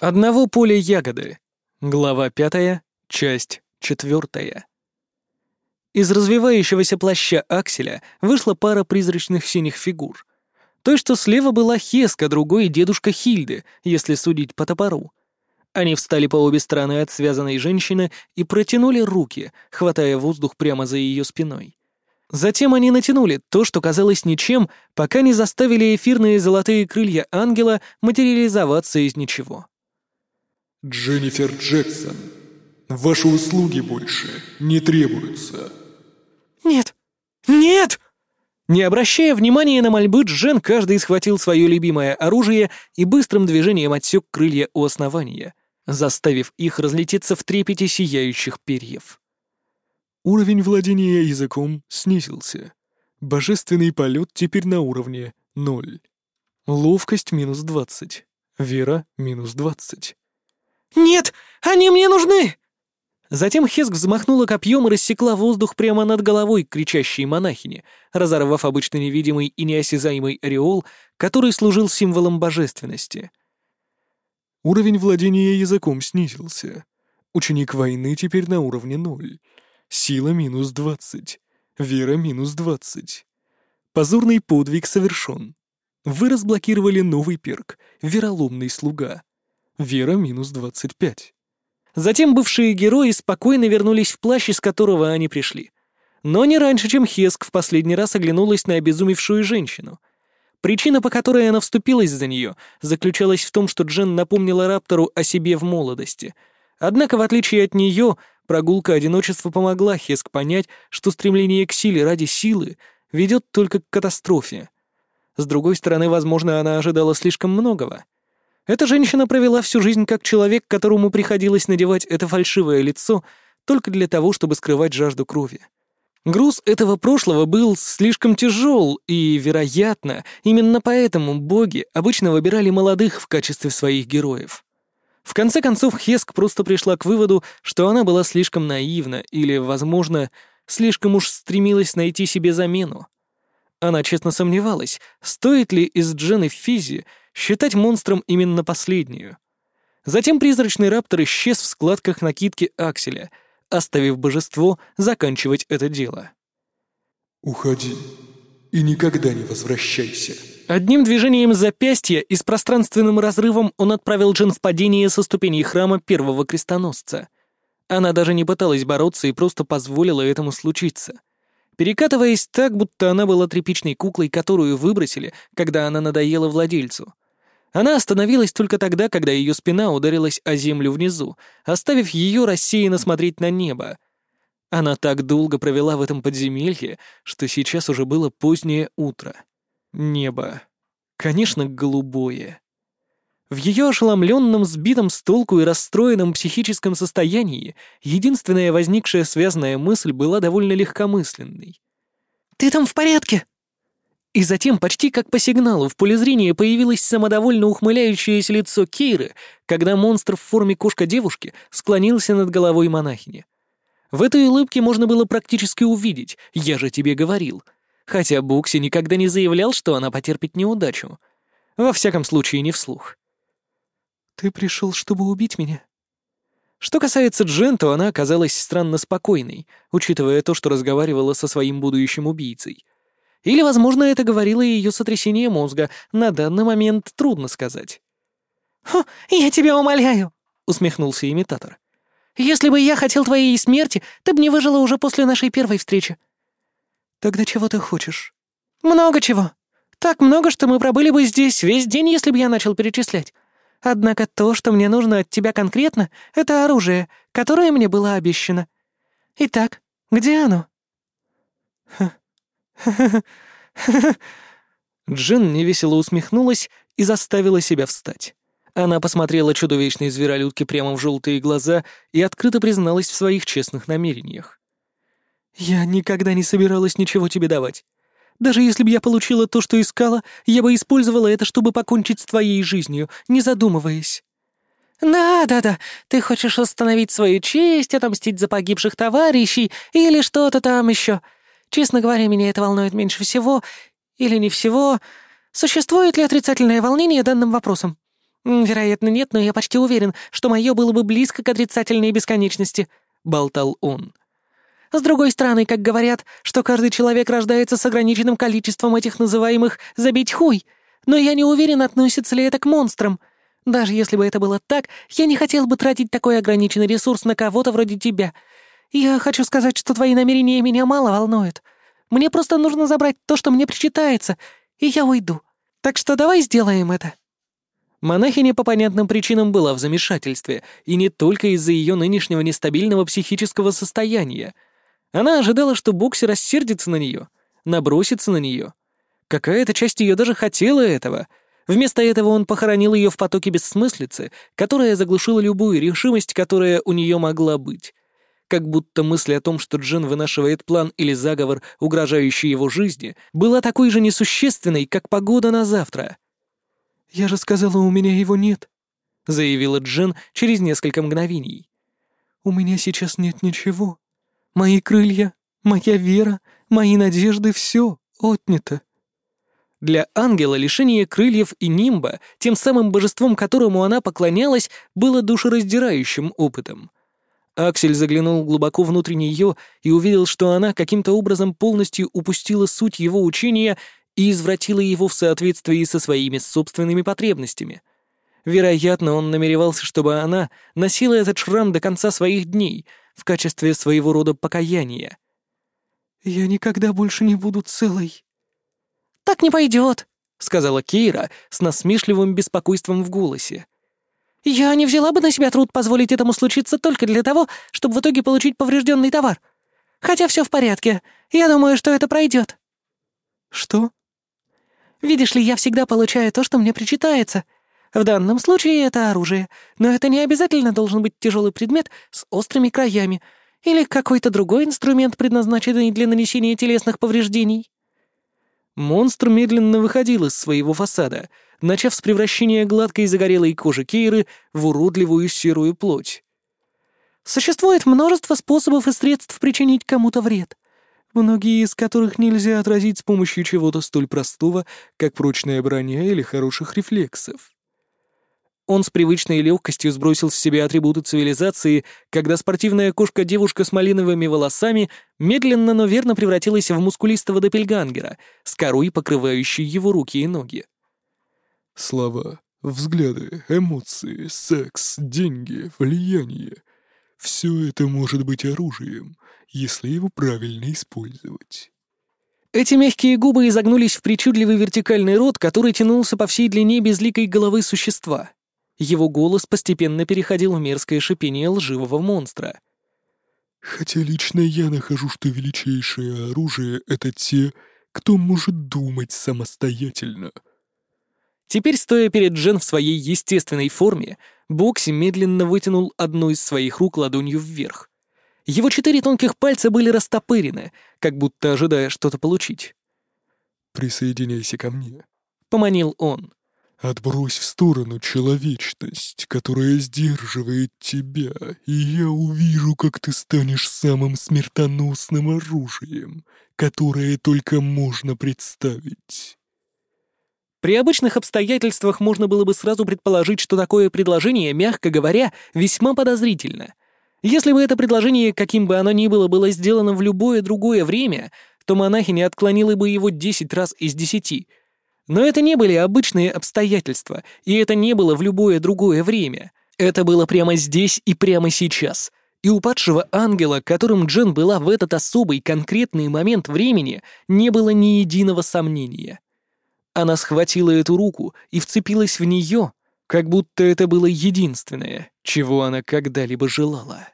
Одного поля ягоды. Глава пятая, часть четвертая. Из развивающегося плаща Акселя вышла пара призрачных синих фигур. Той, что слева была Хеска, другой — дедушка Хильды, если судить по топору. Они встали по обе стороны от связанной женщины и протянули руки, хватая воздух прямо за ее спиной. Затем они натянули то, что казалось ничем, пока не заставили эфирные золотые крылья ангела материализоваться из ничего. «Дженнифер Джексон, ваши услуги больше не требуются». «Нет! Нет!» Не обращая внимания на мольбы, Джен каждый схватил свое любимое оружие и быстрым движением отсек крылья у основания, заставив их разлететься в трепете сияющих перьев. Уровень владения языком снизился. Божественный полет теперь на уровне 0. Ловкость минус 20. Вера минус 20. «Нет! Они мне нужны!» Затем Хеск взмахнула копьем и рассекла воздух прямо над головой кричащей монахини, разорвав обычно невидимый и неосязаемый ореол, который служил символом божественности. Уровень владения языком снизился. Ученик войны теперь на уровне 0. Сила минус двадцать. Вера минус двадцать. Позорный подвиг совершен. Вы разблокировали новый перк «Вероломный слуга». Вера минус двадцать пять. Затем бывшие герои спокойно вернулись в плащ, из которого они пришли. Но не раньше, чем Хеск в последний раз оглянулась на обезумевшую женщину. Причина, по которой она вступилась за нее, заключалась в том, что Джен напомнила Раптору о себе в молодости. Однако, в отличие от нее, Прогулка одиночества помогла Хеск понять, что стремление к силе ради силы ведет только к катастрофе. С другой стороны, возможно, она ожидала слишком многого. Эта женщина провела всю жизнь как человек, которому приходилось надевать это фальшивое лицо только для того, чтобы скрывать жажду крови. Груз этого прошлого был слишком тяжел, и, вероятно, именно поэтому боги обычно выбирали молодых в качестве своих героев. В конце концов, Хеск просто пришла к выводу, что она была слишком наивна или, возможно, слишком уж стремилась найти себе замену. Она честно сомневалась, стоит ли из Джены Физи считать монстром именно последнюю. Затем призрачный раптор исчез в складках накидки Акселя, оставив божество заканчивать это дело. «Уходи и никогда не возвращайся», Одним движением запястья и с пространственным разрывом он отправил Джин в падение со ступеней храма первого крестоносца. Она даже не пыталась бороться и просто позволила этому случиться. Перекатываясь так, будто она была тряпичной куклой, которую выбросили, когда она надоела владельцу. Она остановилась только тогда, когда ее спина ударилась о землю внизу, оставив ее рассеянно смотреть на небо. Она так долго провела в этом подземелье, что сейчас уже было позднее утро. Небо. Конечно, голубое. В ее ошеломленном, сбитом с толку и расстроенном психическом состоянии единственная возникшая связанная мысль была довольно легкомысленной. «Ты там в порядке?» И затем, почти как по сигналу, в поле зрения появилось самодовольно ухмыляющееся лицо Кейры, когда монстр в форме кошка-девушки склонился над головой монахини. В этой улыбке можно было практически увидеть «я же тебе говорил», хотя Букси никогда не заявлял, что она потерпит неудачу. Во всяком случае, не вслух. «Ты пришел, чтобы убить меня?» Что касается Джен, то она оказалась странно спокойной, учитывая то, что разговаривала со своим будущим убийцей. Или, возможно, это говорило ее сотрясение мозга, на данный момент трудно сказать. «Хо, я тебя умоляю!» — усмехнулся имитатор. «Если бы я хотел твоей смерти, ты бы не выжила уже после нашей первой встречи. «Тогда чего ты хочешь?» «Много чего. Так много, что мы пробыли бы здесь весь день, если бы я начал перечислять. Однако то, что мне нужно от тебя конкретно, это оружие, которое мне было обещано. Итак, где оно?» Джин невесело усмехнулась и заставила себя встать. Она посмотрела чудовищной зверолюдке прямо в желтые глаза и открыто призналась в своих честных намерениях. «Я никогда не собиралась ничего тебе давать. Даже если бы я получила то, что искала, я бы использовала это, чтобы покончить с твоей жизнью, не задумываясь». «Да-да-да, ты хочешь восстановить свою честь, отомстить за погибших товарищей или что-то там еще. Честно говоря, меня это волнует меньше всего. Или не всего. Существует ли отрицательное волнение данным вопросом? «Вероятно, нет, но я почти уверен, что мое было бы близко к отрицательной бесконечности», — болтал он. «С другой стороны, как говорят, что каждый человек рождается с ограниченным количеством этих называемых «забить хуй», но я не уверен, относится ли это к монстрам. Даже если бы это было так, я не хотел бы тратить такой ограниченный ресурс на кого-то вроде тебя. Я хочу сказать, что твои намерения меня мало волнуют. Мне просто нужно забрать то, что мне причитается, и я уйду. Так что давай сделаем это». Монахиня по понятным причинам была в замешательстве, и не только из-за ее нынешнего нестабильного психического состояния. Она ожидала, что Бокси рассердится на нее, набросится на нее. Какая-то часть ее даже хотела этого. Вместо этого он похоронил ее в потоке бессмыслицы, которая заглушила любую решимость, которая у нее могла быть. Как будто мысль о том, что Джин вынашивает план или заговор, угрожающий его жизни, была такой же несущественной, как погода на завтра — «Я же сказала, у меня его нет», — заявила Джен через несколько мгновений. «У меня сейчас нет ничего. Мои крылья, моя вера, мои надежды — все отнято». Для ангела лишение крыльев и нимба, тем самым божеством которому она поклонялась, было душераздирающим опытом. Аксель заглянул глубоко внутрь нее и увидел, что она каким-то образом полностью упустила суть его учения и извратила его в соответствии со своими собственными потребностями. Вероятно, он намеревался, чтобы она носила этот шрам до конца своих дней в качестве своего рода покаяния. «Я никогда больше не буду целой». «Так не пойдет», — сказала Кейра с насмешливым беспокойством в голосе. «Я не взяла бы на себя труд позволить этому случиться только для того, чтобы в итоге получить поврежденный товар. Хотя все в порядке. Я думаю, что это пройдет». «Что?» Видишь ли, я всегда получаю то, что мне причитается. В данном случае это оружие, но это не обязательно должен быть тяжелый предмет с острыми краями или какой-то другой инструмент, предназначенный для нанесения телесных повреждений. Монстр медленно выходил из своего фасада, начав с превращения гладкой загорелой кожи Кейры в уродливую серую плоть. Существует множество способов и средств причинить кому-то вред многие из которых нельзя отразить с помощью чего-то столь простого, как прочная броня или хороших рефлексов. Он с привычной легкостью сбросил с себя атрибуты цивилизации, когда спортивная кошка-девушка с малиновыми волосами медленно, но верно превратилась в мускулистого допельгангера, с корой, покрывающей его руки и ноги. Слова, взгляды, эмоции, секс, деньги, влияние — все это может быть оружием, если его правильно использовать. Эти мягкие губы изогнулись в причудливый вертикальный рот, который тянулся по всей длине безликой головы существа. Его голос постепенно переходил в мерзкое шипение лживого монстра. «Хотя лично я нахожу, что величайшее оружие — это те, кто может думать самостоятельно». Теперь, стоя перед Джен в своей естественной форме, Бокси медленно вытянул одну из своих рук ладонью вверх. Его четыре тонких пальца были растопырены, как будто ожидая что-то получить. «Присоединяйся ко мне», — поманил он. «Отбрось в сторону человечность, которая сдерживает тебя, и я увижу, как ты станешь самым смертоносным оружием, которое только можно представить». При обычных обстоятельствах можно было бы сразу предположить, что такое предложение, мягко говоря, весьма подозрительно. Если бы это предложение, каким бы оно ни было, было сделано в любое другое время, то монахиня отклонила бы его десять раз из десяти. Но это не были обычные обстоятельства, и это не было в любое другое время. Это было прямо здесь и прямо сейчас. И у падшего ангела, которым Джен была в этот особый конкретный момент времени, не было ни единого сомнения. Она схватила эту руку и вцепилась в нее, как будто это было единственное, чего она когда-либо желала.